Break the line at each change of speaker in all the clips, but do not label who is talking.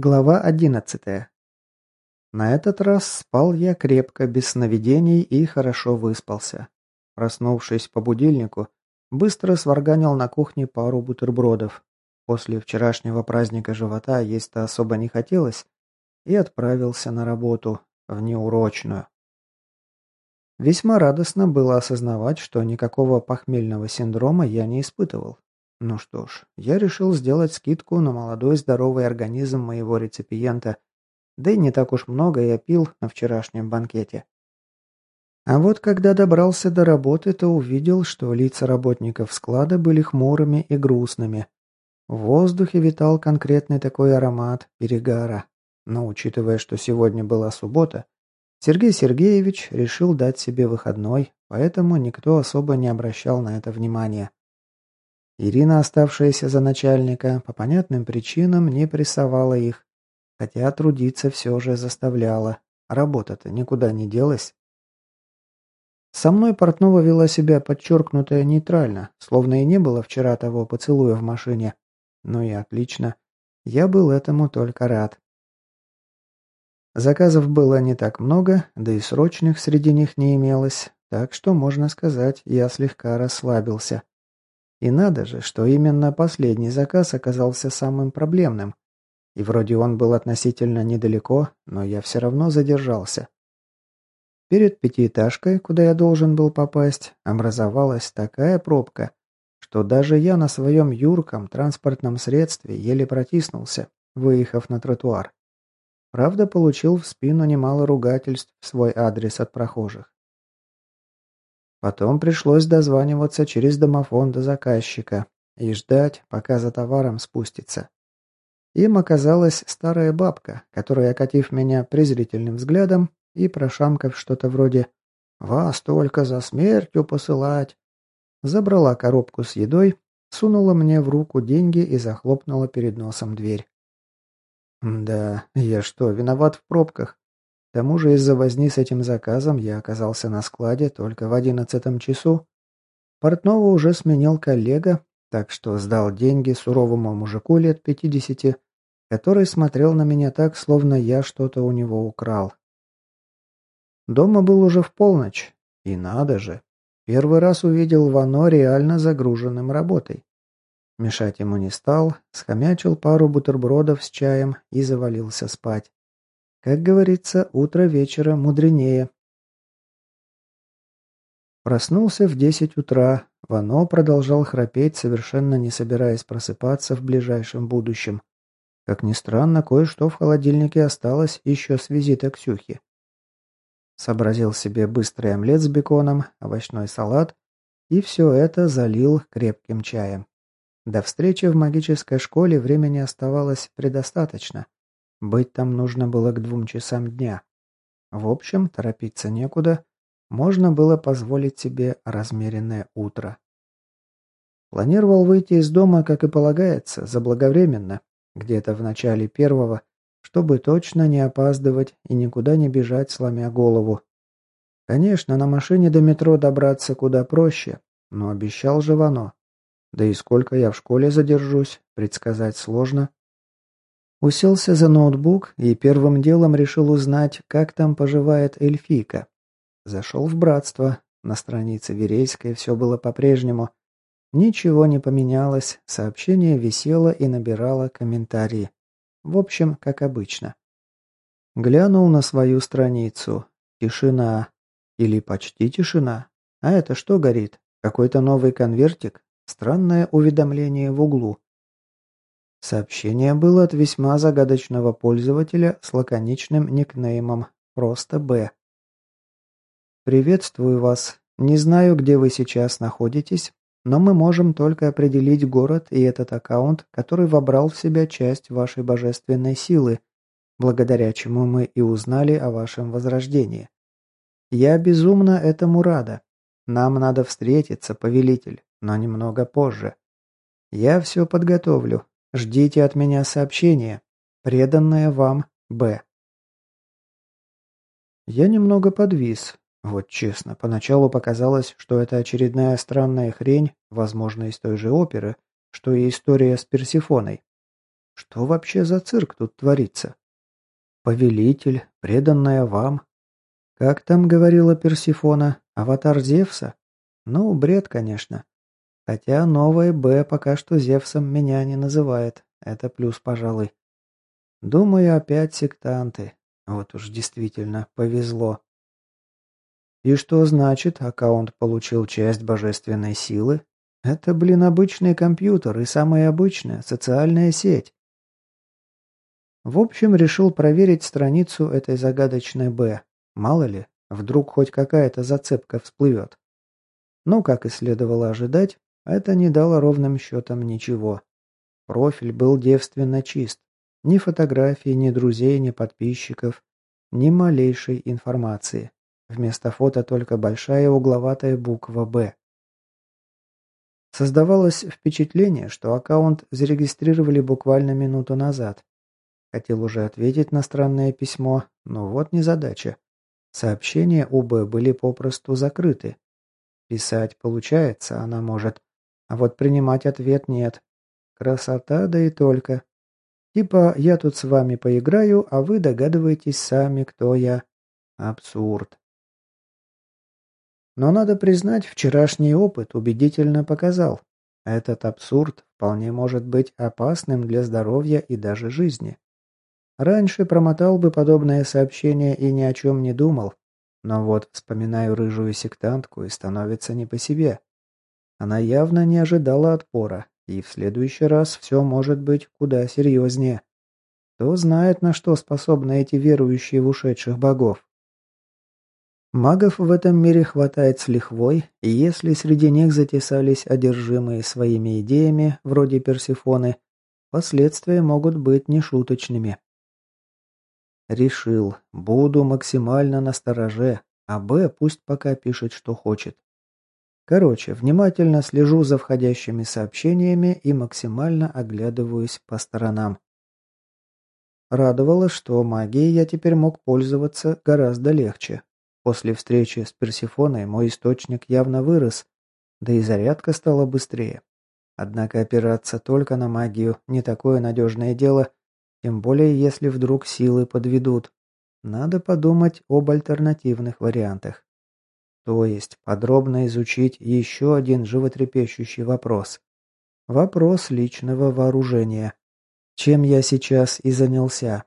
Глава одиннадцатая. На этот раз спал я крепко, без сновидений и хорошо выспался. Проснувшись по будильнику, быстро сварганил на кухне пару бутербродов. После вчерашнего праздника живота есть-то особо не хотелось, и отправился на работу, в неурочную. Весьма радостно было осознавать, что никакого похмельного синдрома я не испытывал. Ну что ж, я решил сделать скидку на молодой здоровый организм моего реципиента, да и не так уж много я пил на вчерашнем банкете. А вот когда добрался до работы, то увидел, что лица работников склада были хмурыми и грустными. В воздухе витал конкретный такой аромат перегара. Но учитывая, что сегодня была суббота, Сергей Сергеевич решил дать себе выходной, поэтому никто особо не обращал на это внимания. Ирина, оставшаяся за начальника, по понятным причинам не прессовала их, хотя трудиться все же заставляла. Работа-то никуда не делась. Со мной Портнова вела себя подчеркнуто нейтрально, словно и не было вчера того поцелуя в машине. Ну и отлично. Я был этому только рад. Заказов было не так много, да и срочных среди них не имелось, так что, можно сказать, я слегка расслабился. И надо же, что именно последний заказ оказался самым проблемным. И вроде он был относительно недалеко, но я все равно задержался. Перед пятиэтажкой, куда я должен был попасть, образовалась такая пробка, что даже я на своем юрком транспортном средстве еле протиснулся, выехав на тротуар. Правда, получил в спину немало ругательств в свой адрес от прохожих. Потом пришлось дозваниваться через домофон до заказчика и ждать, пока за товаром спустится. Им оказалась старая бабка, которая, окатив меня презрительным взглядом и прошамкав что-то вроде «Вас только за смертью посылать», забрала коробку с едой, сунула мне в руку деньги и захлопнула перед носом дверь. «Да, я что, виноват в пробках? К тому же из-за возни с этим заказом я оказался на складе только в одиннадцатом часу. Портного уже сменил коллега, так что сдал деньги суровому мужику лет пятидесяти, который смотрел на меня так, словно я что-то у него украл. Дома был уже в полночь, и надо же, первый раз увидел Вано реально загруженным работой. Мешать ему не стал, схомячил пару бутербродов с чаем и завалился спать. Как говорится, утро вечера мудренее. Проснулся в десять утра. Вано продолжал храпеть, совершенно не собираясь просыпаться в ближайшем будущем. Как ни странно, кое-что в холодильнике осталось еще с визита Ксюхи. Сообразил себе быстрый омлет с беконом, овощной салат и все это залил крепким чаем. До встречи в магической школе времени оставалось предостаточно. Быть там нужно было к двум часам дня. В общем, торопиться некуда. Можно было позволить себе размеренное утро. Планировал выйти из дома, как и полагается, заблаговременно, где-то в начале первого, чтобы точно не опаздывать и никуда не бежать, сломя голову. Конечно, на машине до метро добраться куда проще, но обещал же Вано. Да и сколько я в школе задержусь, предсказать сложно. Уселся за ноутбук и первым делом решил узнать, как там поживает эльфийка. Зашел в братство. На странице Верейской все было по-прежнему. Ничего не поменялось, сообщение висело и набирало комментарии. В общем, как обычно. Глянул на свою страницу. Тишина. Или почти тишина. А это что горит? Какой-то новый конвертик? Странное уведомление в углу. Сообщение было от весьма загадочного пользователя с лаконичным никнеймом «Просто Б». «Приветствую вас. Не знаю, где вы сейчас находитесь, но мы можем только определить город и этот аккаунт, который вобрал в себя часть вашей божественной силы, благодаря чему мы и узнали о вашем возрождении. Я безумно этому рада. Нам надо встретиться, повелитель, но немного позже. Я все подготовлю, Ждите от меня сообщения. Преданное вам Б. Я немного подвис. Вот честно, поначалу показалось, что это очередная странная хрень, возможно, из той же оперы, что и история с Персифоной. Что вообще за цирк тут творится? Повелитель, преданная вам. Как там говорила Персифона, аватар Зевса? Ну, бред, конечно. Хотя новое Б пока что Зевсом меня не называет. Это плюс, пожалуй. Думаю, опять сектанты. Вот уж действительно повезло. И что значит, аккаунт получил часть божественной силы? Это, блин, обычный компьютер и самая обычная социальная сеть. В общем, решил проверить страницу этой загадочной «Б». Мало ли, вдруг хоть какая-то зацепка всплывет. Но, как и следовало ожидать, это не дало ровным счетом ничего. Профиль был девственно чист. Ни фотографий, ни друзей, ни подписчиков, ни малейшей информации. Вместо фото только большая угловатая буква «Б». Создавалось впечатление, что аккаунт зарегистрировали буквально минуту назад. Хотел уже ответить на странное письмо, но вот незадача. Сообщения у Б были попросту закрыты. Писать получается, она может, а вот принимать ответ нет. Красота, да и только. Типа, я тут с вами поиграю, а вы догадываетесь сами, кто я. Абсурд. Но надо признать, вчерашний опыт убедительно показал. Этот абсурд вполне может быть опасным для здоровья и даже жизни. Раньше промотал бы подобное сообщение и ни о чем не думал. Но вот вспоминаю рыжую сектантку и становится не по себе. Она явно не ожидала отпора, и в следующий раз все может быть куда серьезнее. Кто знает, на что способны эти верующие в ушедших богов. Магов в этом мире хватает с лихвой, и если среди них затесались одержимые своими идеями, вроде Персифоны, последствия могут быть нешуточными. Решил, буду максимально настороже, а Б пусть пока пишет, что хочет. Короче, внимательно слежу за входящими сообщениями и максимально оглядываюсь по сторонам. Радовало, что магией я теперь мог пользоваться гораздо легче. После встречи с Персифоной мой источник явно вырос, да и зарядка стала быстрее. Однако опираться только на магию не такое надежное дело, тем более если вдруг силы подведут. Надо подумать об альтернативных вариантах. То есть подробно изучить еще один животрепещущий вопрос. Вопрос личного вооружения. Чем я сейчас и занялся.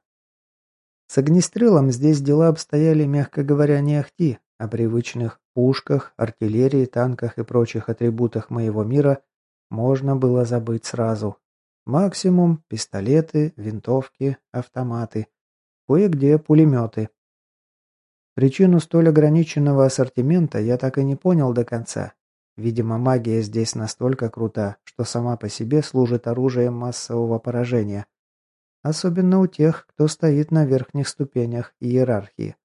С огнестрелом здесь дела обстояли, мягко говоря, не ахти. О привычных пушках, артиллерии, танках и прочих атрибутах моего мира можно было забыть сразу. Максимум – пистолеты, винтовки, автоматы. Кое-где пулеметы. Причину столь ограниченного ассортимента я так и не понял до конца. Видимо, магия здесь настолько крута, что сама по себе служит оружием массового поражения. Особенно у тех, кто стоит на верхних ступенях иерархии.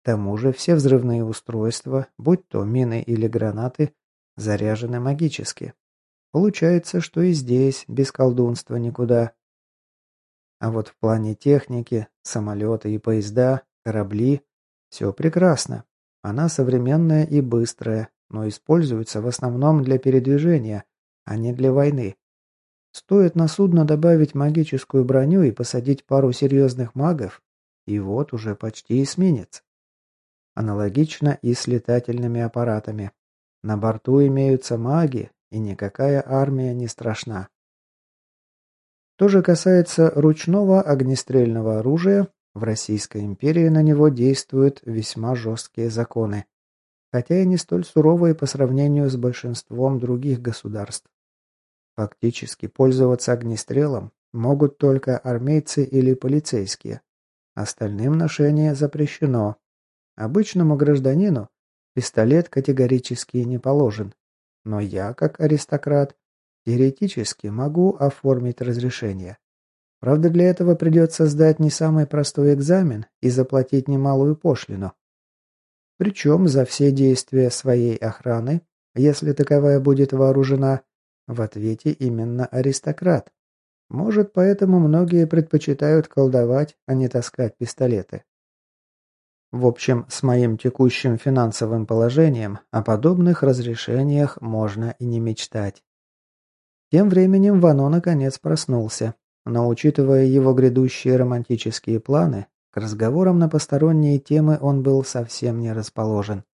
К тому же все взрывные устройства, будь то мины или гранаты, заряжены магически. Получается, что и здесь без колдунства никуда. А вот в плане техники, самолеты и поезда, корабли все прекрасно. Она современная и быстрая, но используется в основном для передвижения, а не для войны. Стоит на судно добавить магическую броню и посадить пару серьезных магов, и вот уже почти эсминец. Аналогично и с летательными аппаратами. На борту имеются маги, и никакая армия не страшна. То же касается ручного огнестрельного оружия, в Российской империи на него действуют весьма жесткие законы, хотя и не столь суровые по сравнению с большинством других государств. Фактически пользоваться огнестрелом могут только армейцы или полицейские. Остальным ношение запрещено. Обычному гражданину пистолет категорически не положен. Но я, как аристократ, теоретически могу оформить разрешение. Правда, для этого придется сдать не самый простой экзамен и заплатить немалую пошлину. Причем за все действия своей охраны, если таковая будет вооружена, в ответе именно аристократ. Может, поэтому многие предпочитают колдовать, а не таскать пистолеты. В общем, с моим текущим финансовым положением о подобных разрешениях можно и не мечтать. Тем временем Вано наконец проснулся. Но учитывая его грядущие романтические планы, к разговорам на посторонние темы он был совсем не расположен.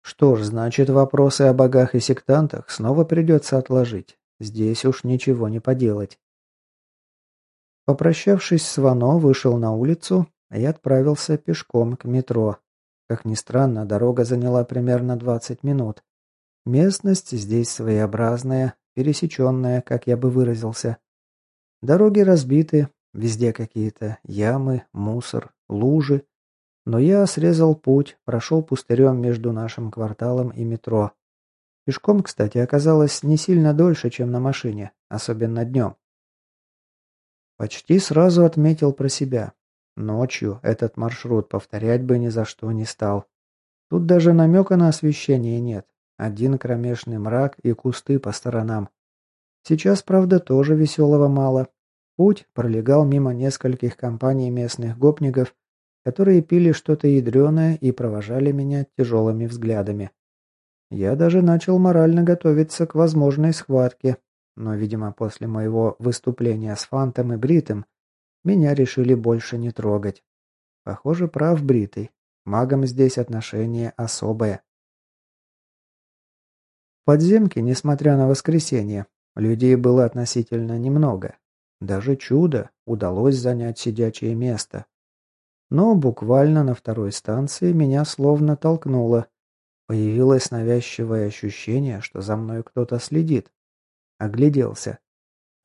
Что ж, значит, вопросы о богах и сектантах снова придется отложить. Здесь уж ничего не поделать. Попрощавшись с Вано, вышел на улицу и отправился пешком к метро. Как ни странно, дорога заняла примерно 20 минут. Местность здесь своеобразная, пересеченная, как я бы выразился. Дороги разбиты, везде какие-то ямы, мусор, лужи. Но я срезал путь, прошел пустырем между нашим кварталом и метро. Пешком, кстати, оказалось не сильно дольше, чем на машине, особенно днем. Почти сразу отметил про себя. Ночью этот маршрут повторять бы ни за что не стал. Тут даже намека на освещение нет. Один кромешный мрак и кусты по сторонам. Сейчас, правда, тоже веселого мало. Путь пролегал мимо нескольких компаний местных гопников, которые пили что-то ядреное и провожали меня тяжелыми взглядами. Я даже начал морально готовиться к возможной схватке, но, видимо, после моего выступления с Фантом и Бритом меня решили больше не трогать. Похоже, прав Бритый. Магам здесь отношение особое. В подземке, несмотря на воскресенье, людей было относительно немного. Даже чудо, удалось занять сидячее место. Но буквально на второй станции меня словно толкнуло. Появилось навязчивое ощущение, что за мной кто-то следит. Огляделся.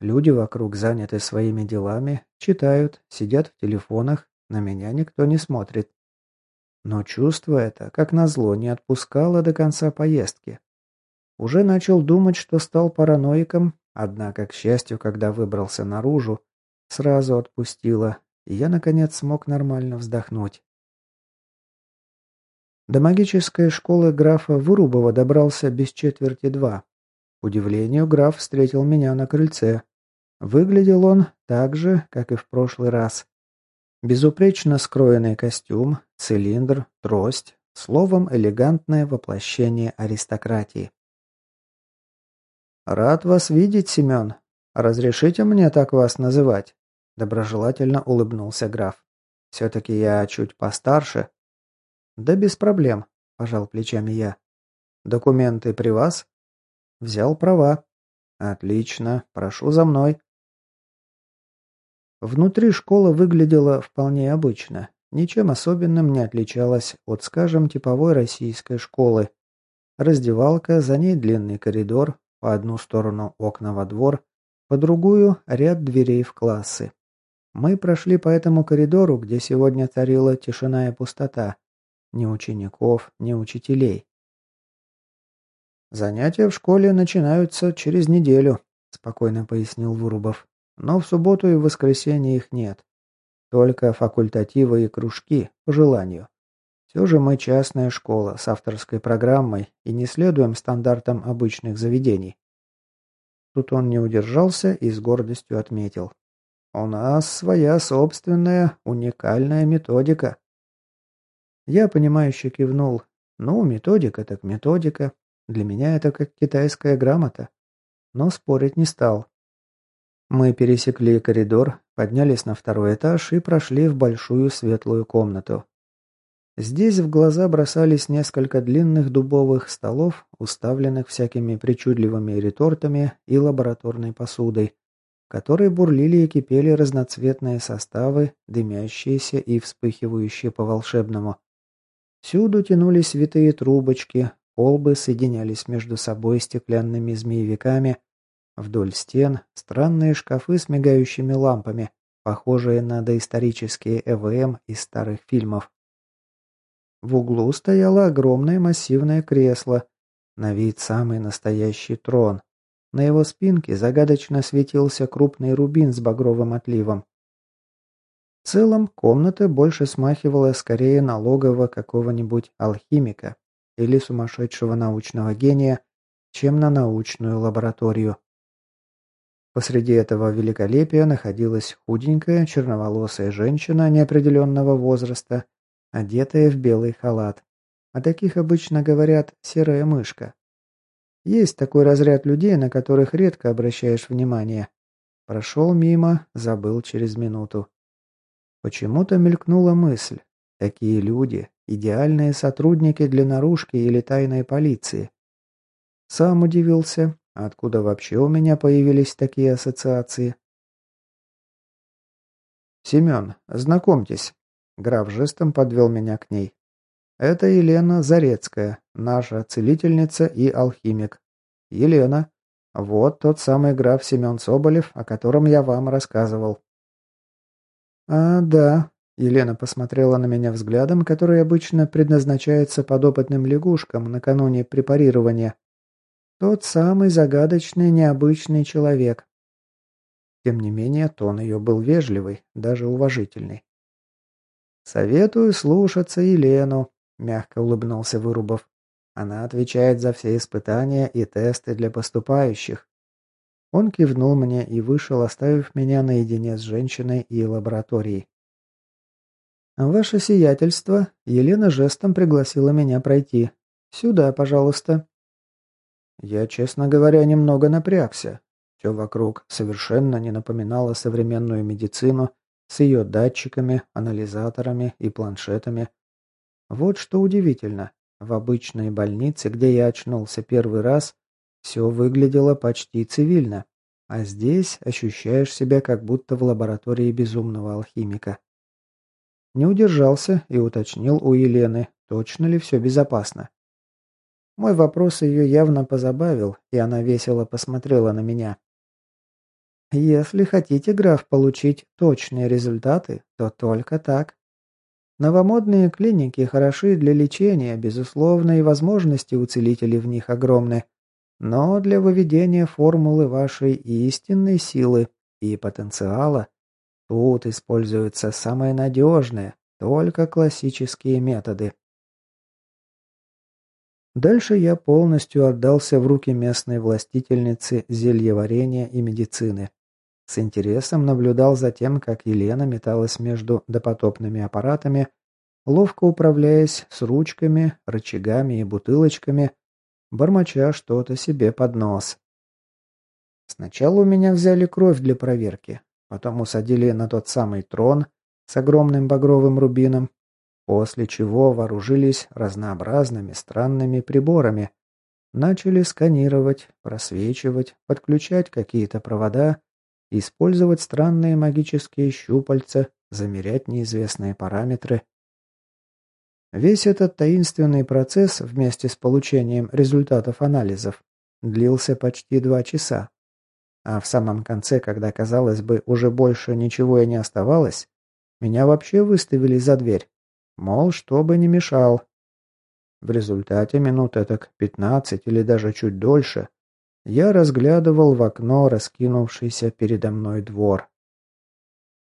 Люди вокруг заняты своими делами, читают, сидят в телефонах, на меня никто не смотрит. Но чувство это, как назло, не отпускало до конца поездки. Уже начал думать, что стал параноиком, однако, к счастью, когда выбрался наружу, сразу отпустило, и я, наконец, смог нормально вздохнуть. До магической школы графа Вырубова добрался без четверти два удивлению, граф встретил меня на крыльце. Выглядел он так же, как и в прошлый раз. Безупречно скроенный костюм, цилиндр, трость, словом, элегантное воплощение аристократии. «Рад вас видеть, Семен. Разрешите мне так вас называть?» Доброжелательно улыбнулся граф. «Все-таки я чуть постарше». «Да без проблем», – пожал плечами я. «Документы при вас?» Взял права. Отлично. Прошу за мной. Внутри школа выглядела вполне обычно. Ничем особенным не отличалась от, скажем, типовой российской школы. Раздевалка, за ней длинный коридор, по одну сторону окна во двор, по другую ряд дверей в классы. Мы прошли по этому коридору, где сегодня царила тишина и пустота. Ни учеников, ни учителей. «Занятия в школе начинаются через неделю», – спокойно пояснил Вырубов. «Но в субботу и в воскресенье их нет. Только факультативы и кружки, по желанию. Все же мы частная школа с авторской программой и не следуем стандартам обычных заведений». Тут он не удержался и с гордостью отметил. «У нас своя собственная, уникальная методика». Я, понимающе кивнул. «Ну, методика так методика. Для меня это как китайская грамота. Но спорить не стал. Мы пересекли коридор, поднялись на второй этаж и прошли в большую светлую комнату. Здесь в глаза бросались несколько длинных дубовых столов, уставленных всякими причудливыми ретортами и лабораторной посудой, в которой бурлили и кипели разноцветные составы, дымящиеся и вспыхивающие по-волшебному. Всюду тянулись витые трубочки, Колбы соединялись между собой стеклянными змеевиками. Вдоль стен странные шкафы с мигающими лампами, похожие на доисторические ЭВМ из старых фильмов. В углу стояло огромное массивное кресло, на вид самый настоящий трон. На его спинке загадочно светился крупный рубин с багровым отливом. В целом, комната больше смахивала скорее на логово какого-нибудь алхимика, или сумасшедшего научного гения, чем на научную лабораторию. Посреди этого великолепия находилась худенькая черноволосая женщина неопределенного возраста, одетая в белый халат. О таких обычно говорят «серая мышка». Есть такой разряд людей, на которых редко обращаешь внимание. Прошел мимо, забыл через минуту. Почему-то мелькнула мысль. Такие люди – идеальные сотрудники для наружки или тайной полиции. Сам удивился, откуда вообще у меня появились такие ассоциации. «Семен, знакомьтесь». Граф жестом подвел меня к ней. «Это Елена Зарецкая, наша целительница и алхимик. Елена, вот тот самый граф Семен Соболев, о котором я вам рассказывал». «А, да», — Елена посмотрела на меня взглядом, который обычно предназначается подопытным лягушкам накануне препарирования. «Тот самый загадочный, необычный человек». Тем не менее, тон ее был вежливый, даже уважительный. «Советую слушаться Елену», — мягко улыбнулся Вырубов. «Она отвечает за все испытания и тесты для поступающих. Он кивнул мне и вышел, оставив меня наедине с женщиной и лабораторией. «Ваше сиятельство», — Елена жестом пригласила меня пройти. «Сюда, пожалуйста». Я, честно говоря, немного напрягся. Все вокруг совершенно не напоминало современную медицину с ее датчиками, анализаторами и планшетами. Вот что удивительно. В обычной больнице, где я очнулся первый раз, все выглядело почти цивильно, а здесь ощущаешь себя как будто в лаборатории безумного алхимика. Не удержался и уточнил у Елены, точно ли все безопасно. Мой вопрос ее явно позабавил, и она весело посмотрела на меня. «Если хотите, граф, получить точные результаты, то только так. Новомодные клиники хороши для лечения, безусловно, и возможности у целителей в них огромны. Но для выведения формулы вашей истинной силы и потенциала тут используются самые надежные, только классические методы. Дальше я полностью отдался в руки местной властительницы зельеварения и медицины. С интересом наблюдал за тем, как Елена металась между допотопными аппаратами, ловко управляясь с ручками, рычагами и бутылочками, бормоча что-то себе под нос. Сначала у меня взяли кровь для проверки, потом усадили на тот самый трон с огромным багровым рубином, после чего вооружились разнообразными странными приборами, начали сканировать, просвечивать, подключать какие-то провода, использовать странные магические щупальца, замерять неизвестные параметры – Весь этот таинственный процесс вместе с получением результатов анализов длился почти два часа. А в самом конце, когда, казалось бы, уже больше ничего и не оставалось, меня вообще выставили за дверь. Мол, чтобы не мешал. В результате минут этак пятнадцать или даже чуть дольше я разглядывал в окно раскинувшийся передо мной двор.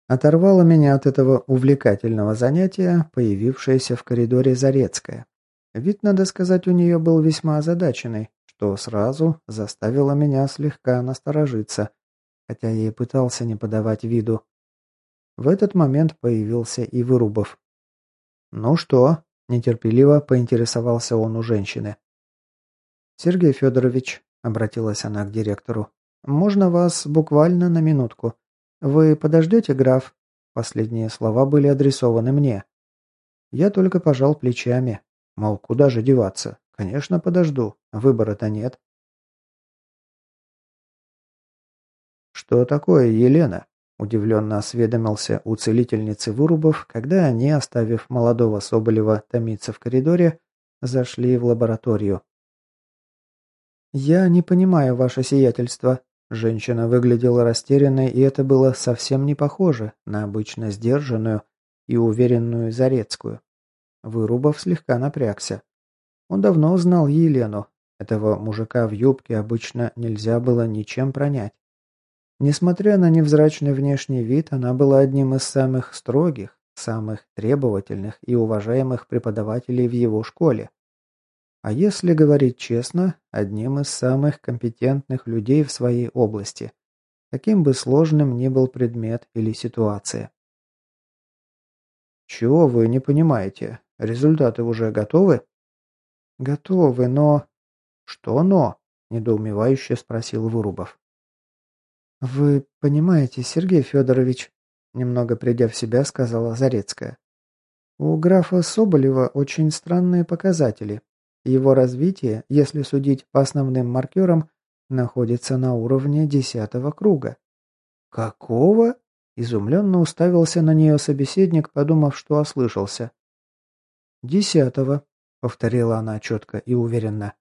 Оторвала меня от этого увлекательного занятия, появившаяся в коридоре Зарецкая. Вид, надо сказать, у нее был весьма озадаченный, что сразу заставило меня слегка насторожиться, хотя я и пытался не подавать виду. В этот момент появился и Вырубов. «Ну что?» – нетерпеливо поинтересовался он у женщины. «Сергей Федорович», – обратилась она к директору, – «можно вас буквально на минутку?» «Вы подождете, граф?» Последние слова были адресованы мне. Я только пожал плечами. Мол, куда же деваться? Конечно, подожду. Выбора-то нет. «Что такое, Елена?» – удивленно осведомился у целительницы Вырубов, когда они, оставив молодого Соболева томиться в коридоре, зашли в лабораторию. «Я не понимаю ваше сиятельство», Женщина выглядела растерянной, и это было совсем не похоже на обычно сдержанную и уверенную Зарецкую. Вырубов слегка напрягся. Он давно знал Елену. Этого мужика в юбке обычно нельзя было ничем пронять. Несмотря на невзрачный внешний вид, она была одним из самых строгих, самых требовательных и уважаемых преподавателей в его школе. А если говорить честно, одним из самых компетентных людей в своей области, каким бы сложным ни был предмет или ситуация. Чего вы не понимаете? Результаты уже готовы? Готовы, но... Что но? Недоумевающе спросил Вырубов. «Вы понимаете, Сергей Федорович», — немного придя в себя, сказала Зарецкая. «У графа Соболева очень странные показатели. Его развитие, если судить по основным маркерам, находится на уровне десятого круга». «Какого?» – изумленно уставился на нее собеседник, подумав, что ослышался. «Десятого», — повторила она четко и уверенно.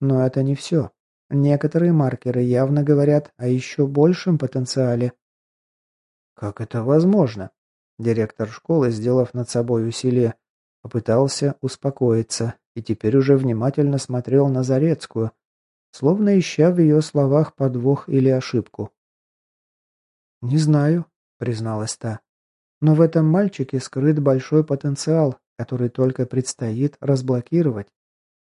«Но это не все. Некоторые маркеры явно говорят о еще большем потенциале. Как это возможно? Директор школы, сделав над собой усилие, попытался успокоиться и теперь уже внимательно смотрел на Зарецкую, словно ища в ее словах подвох или ошибку. «Не знаю», — призналась та. «Но в этом мальчике скрыт большой потенциал, который только предстоит разблокировать.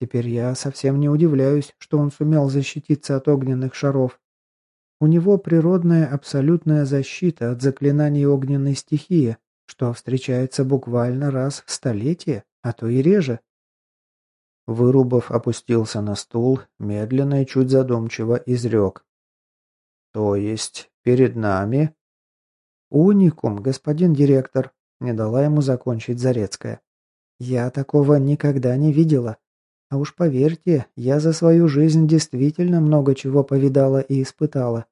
Теперь я совсем не удивляюсь, что он сумел защититься от огненных шаров. У него природная абсолютная защита от заклинаний огненной стихии, что встречается буквально раз в столетие, а то и реже. Вырубов опустился на стул, медленно и чуть задумчиво изрек. «То есть перед нами...» «Уникум, господин директор», — не дала ему закончить Зарецкая. «Я такого никогда не видела. А уж поверьте, я за свою жизнь действительно много чего повидала и испытала.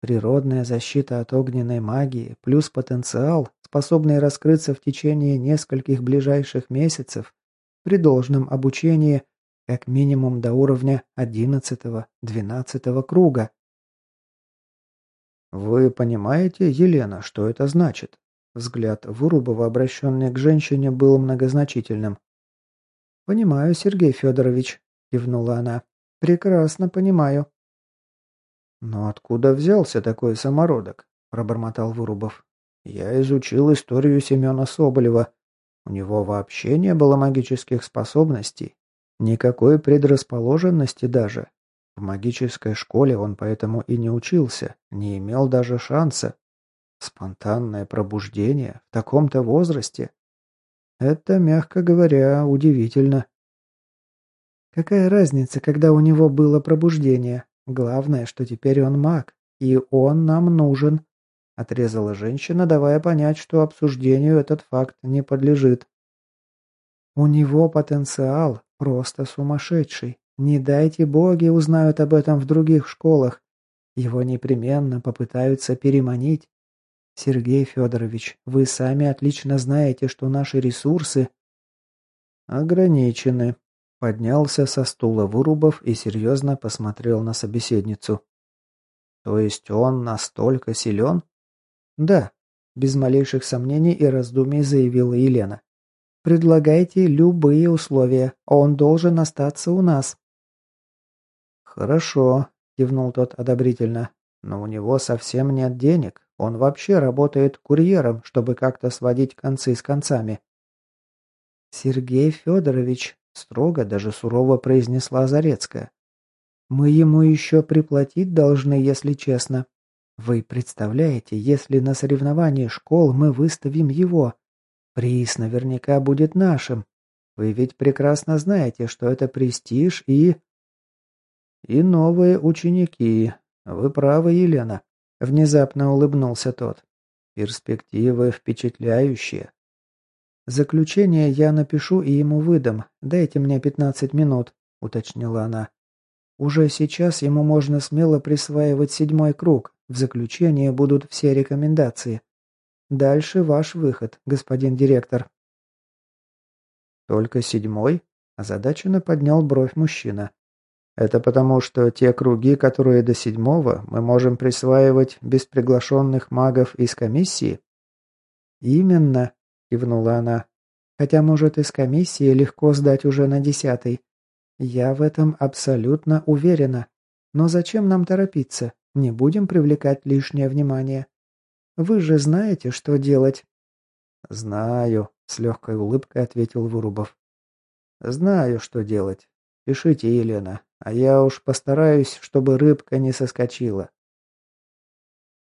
Природная защита от огненной магии плюс потенциал, способный раскрыться в течение нескольких ближайших месяцев при должном обучении как минимум до уровня 11-12 круга. «Вы понимаете, Елена, что это значит?» Взгляд Вырубова, обращенный к женщине, был многозначительным. «Понимаю, Сергей Федорович», – кивнула она. «Прекрасно понимаю». «Но откуда взялся такой самородок?» – пробормотал Вырубов. «Я изучил историю Семена Соболева. У него вообще не было магических способностей. Никакой предрасположенности даже. В магической школе он поэтому и не учился, не имел даже шанса. Спонтанное пробуждение в таком-то возрасте это, мягко говоря, удивительно. Какая разница, когда у него было пробуждение? Главное, что теперь он маг, и он нам нужен. Отрезала женщина, давая понять, что обсуждению этот факт не подлежит. У него потенциал просто сумасшедший. Не дайте боги узнают об этом в других школах. Его непременно попытаются переманить. Сергей Федорович, вы сами отлично знаете, что наши ресурсы ограничены. Поднялся со стула Вырубов и серьезно посмотрел на собеседницу. То есть он настолько силен? Да, без малейших сомнений и раздумий заявила Елена. Предлагайте любые условия, он должен остаться у нас. Хорошо, кивнул тот одобрительно, но у него совсем нет денег. Он вообще работает курьером, чтобы как-то сводить концы с концами. Сергей Федорович строго, даже сурово произнесла Зарецкая. Мы ему еще приплатить должны, если честно. Вы представляете, если на соревновании школ мы выставим его, приз наверняка будет нашим. Вы ведь прекрасно знаете, что это престиж и... И новые ученики. Вы правы, Елена. Внезапно улыбнулся тот. Перспективы впечатляющие. Заключение я напишу и ему выдам. Дайте мне пятнадцать минут, уточнила она. Уже сейчас ему можно смело присваивать седьмой круг. В заключение будут все рекомендации. Дальше ваш выход, господин директор. Только седьмой? Озадаченно поднял бровь мужчина. Это потому, что те круги, которые до седьмого, мы можем присваивать без приглашенных магов из комиссии? Именно, кивнула она. Хотя, может, из комиссии легко сдать уже на десятый. Я в этом абсолютно уверена. Но зачем нам торопиться? Не будем привлекать лишнее внимание. Вы же знаете, что делать. Знаю, с легкой улыбкой ответил Вырубов. Знаю, что делать. Пишите, Елена, а я уж постараюсь, чтобы рыбка не соскочила.